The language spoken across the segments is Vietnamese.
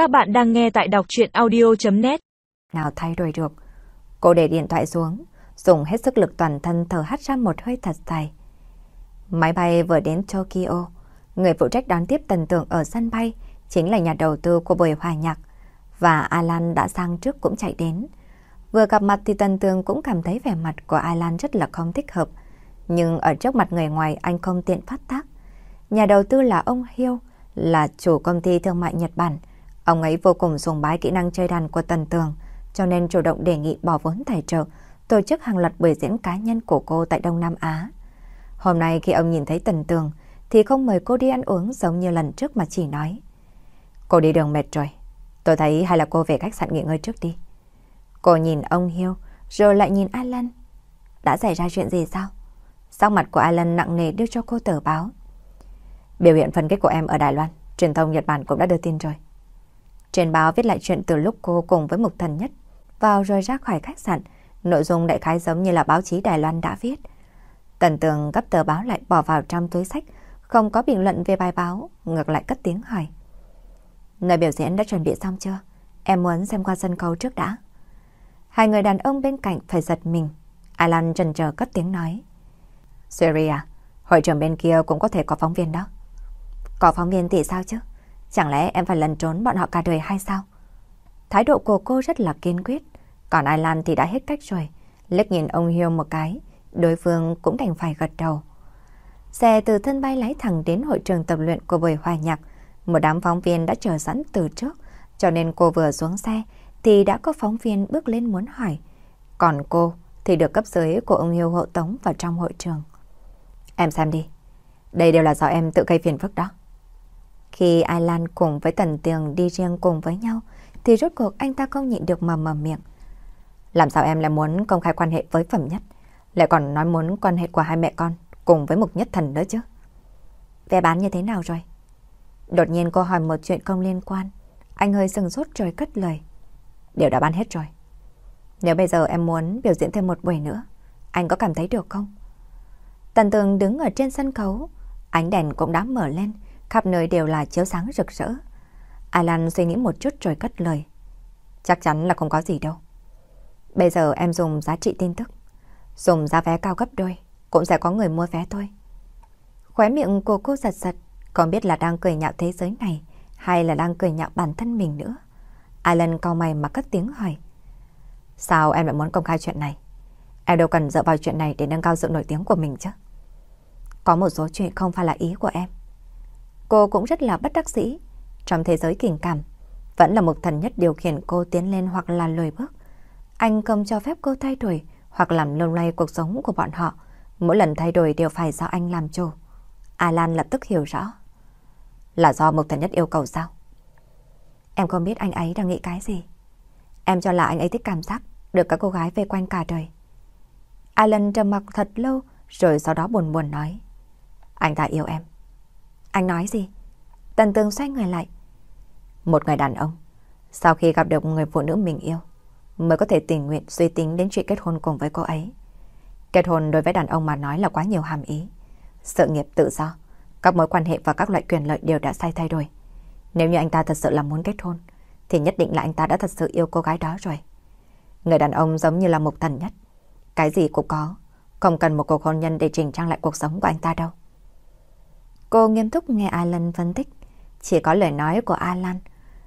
Các bạn đang nghe tại đọc chuyện audio.net Nào thay đổi được. Cô để điện thoại xuống, dùng hết sức lực toàn thân thở hắt ra một hơi thật dài. Máy bay vừa đến Tokyo, người phụ trách đón tiếp tần tượng ở sân bay chính là nhà đầu tư của buổi hòa nhạc và Alan đã sang trước cũng chạy đến. Vừa gặp mặt thì Tần Tường cũng cảm thấy vẻ mặt của Alan rất là không thích hợp. Nhưng ở trước mặt người ngoài anh không tiện phát tác. Nhà đầu tư là ông Hiêu, là chủ công ty thương mại Nhật Bản. Ông ấy vô cùng sùng bái kỹ năng chơi đàn của Tần Tường, cho nên chủ động đề nghị bỏ vốn tài trợ, tổ chức hàng loạt buổi diễn cá nhân của cô tại Đông Nam Á. Hôm nay khi ông nhìn thấy Tần Tường, thì không mời cô đi ăn uống giống như lần trước mà chỉ nói. Cô đi đường mệt rồi, tôi thấy hay là cô về khách sạn nghỉ ngơi trước đi. Cô nhìn ông Hiêu, rồi lại nhìn Alan. Đã xảy ra chuyện gì sao? Sắc mặt của Alan nặng nề đưa cho cô tờ báo. Biểu hiện phân tích của em ở Đài Loan, truyền thông Nhật Bản cũng đã đưa tin rồi. Trên báo viết lại chuyện từ lúc cô cùng với Mục Thần Nhất vào rồi ra khỏi khách sạn, nội dung đại khái giống như là báo chí Đài Loan đã viết. Tần Tường gấp tờ báo lại bỏ vào trong túi sách, không có bình luận về bài báo, ngược lại cất tiếng hỏi. Nơi biểu diễn đã chuẩn bị xong chưa? Em muốn xem qua sân khấu trước đã. Hai người đàn ông bên cạnh phải giật mình. Alan trần chờ cất tiếng nói. Syria, à, hội trưởng bên kia cũng có thể có phóng viên đó. Có phóng viên thì sao chứ? Chẳng lẽ em phải lần trốn bọn họ cả đời hay sao? Thái độ của cô rất là kiên quyết. Còn Ai Lan thì đã hết cách rồi. Liếc nhìn ông hiêu một cái, đối phương cũng đành phải gật đầu. Xe từ thân bay lái thẳng đến hội trường tập luyện của buổi hòa nhạc. Một đám phóng viên đã chờ sẵn từ trước, cho nên cô vừa xuống xe thì đã có phóng viên bước lên muốn hỏi. Còn cô thì được cấp dưới của ông hiêu hộ tống vào trong hội trường. Em xem đi, đây đều là do em tự gây phiền phức đó. Khi Ai cùng với Tần Tường đi riêng cùng với nhau, thì rốt cuộc anh ta không nhịn được mà mở miệng. Làm sao em lại muốn công khai quan hệ với Phẩm Nhất, lại còn nói muốn quan hệ của hai mẹ con cùng với Mục Nhất Thần nữa chứ? Vé bán như thế nào rồi? Đột nhiên cô hỏi một chuyện không liên quan. Anh hơi sừng sốt rồi cất lời. Đều đã bán hết rồi. Nếu bây giờ em muốn biểu diễn thêm một buổi nữa, anh có cảm thấy được không? Tần Tường đứng ở trên sân khấu, ánh đèn cũng đã mở lên, khắp nơi đều là chiếu sáng rực rỡ. Alan suy nghĩ một chút rồi cất lời. Chắc chắn là không có gì đâu. Bây giờ em dùng giá trị tin tức, dùng giá vé cao gấp đôi, cũng sẽ có người mua vé thôi. Khóe miệng của cô giật giật, còn biết là đang cười nhạo thế giới này hay là đang cười nhạo bản thân mình nữa. Alan cau mày mà cất tiếng hỏi. Sao em lại muốn công khai chuyện này? Em đâu cần dựa vào chuyện này để nâng cao sự nổi tiếng của mình chứ. Có một số chuyện không phải là ý của em. Cô cũng rất là bất đắc dĩ. Trong thế giới tình cảm, vẫn là một thần nhất điều khiển cô tiến lên hoặc là lùi bước. Anh không cho phép cô thay đổi hoặc làm lung lay cuộc sống của bọn họ. Mỗi lần thay đổi đều phải do anh làm chủ. Alan lập tức hiểu rõ. Là do mục thần nhất yêu cầu sao? Em không biết anh ấy đang nghĩ cái gì. Em cho là anh ấy thích cảm giác được các cô gái vây quanh cả đời. Alan trầm mặc thật lâu rồi sau đó buồn buồn nói. Anh ta yêu em. Anh nói gì? Tần tường xoay người lại. Một người đàn ông, sau khi gặp được người phụ nữ mình yêu, mới có thể tình nguyện suy tính đến chuyện kết hôn cùng với cô ấy. Kết hôn đối với đàn ông mà nói là quá nhiều hàm ý. Sự nghiệp tự do, các mối quan hệ và các loại quyền lợi đều đã sai thay đổi. Nếu như anh ta thật sự là muốn kết hôn, thì nhất định là anh ta đã thật sự yêu cô gái đó rồi. Người đàn ông giống như là một thần nhất. Cái gì cũng có, không cần một cuộc hôn nhân để chỉnh trang lại cuộc sống của anh ta đâu. Cô nghiêm túc nghe Alan phân tích. Chỉ có lời nói của Alan,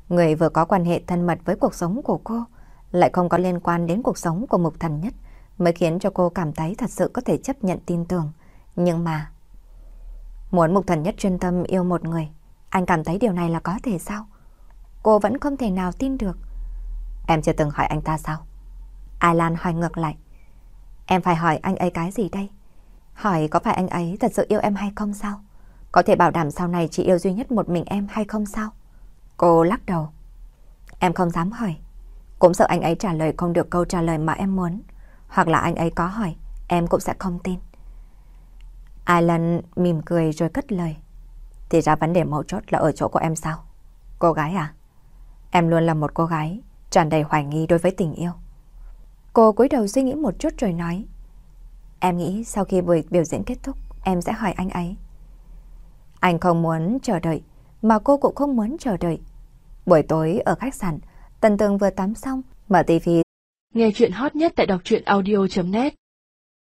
người vừa có quan hệ thân mật với cuộc sống của cô, lại không có liên quan đến cuộc sống của mục thần nhất, mới khiến cho cô cảm thấy thật sự có thể chấp nhận tin tưởng. Nhưng mà... Muốn mục thần nhất chuyên tâm yêu một người, anh cảm thấy điều này là có thể sao? Cô vẫn không thể nào tin được. Em chưa từng hỏi anh ta sao? Alan hỏi ngược lại. Em phải hỏi anh ấy cái gì đây? Hỏi có phải anh ấy thật sự yêu em hay không sao? Có thể bảo đảm sau này chỉ yêu duy nhất một mình em hay không sao? Cô lắc đầu. Em không dám hỏi. Cũng sợ anh ấy trả lời không được câu trả lời mà em muốn. Hoặc là anh ấy có hỏi, em cũng sẽ không tin. Alan mỉm cười rồi cất lời. Thì ra vấn đề mấu chốt là ở chỗ của em sao? Cô gái à? Em luôn là một cô gái tràn đầy hoài nghi đối với tình yêu. Cô cúi đầu suy nghĩ một chút rồi nói. Em nghĩ sau khi buổi biểu diễn kết thúc, em sẽ hỏi anh ấy. Anh không muốn chờ đợi, mà cô cũng không muốn chờ đợi. Buổi tối ở khách sạn, Tần Tường vừa tắm xong, mở tivi. Nghe chuyện hot nhất tại đọc truyện audio.net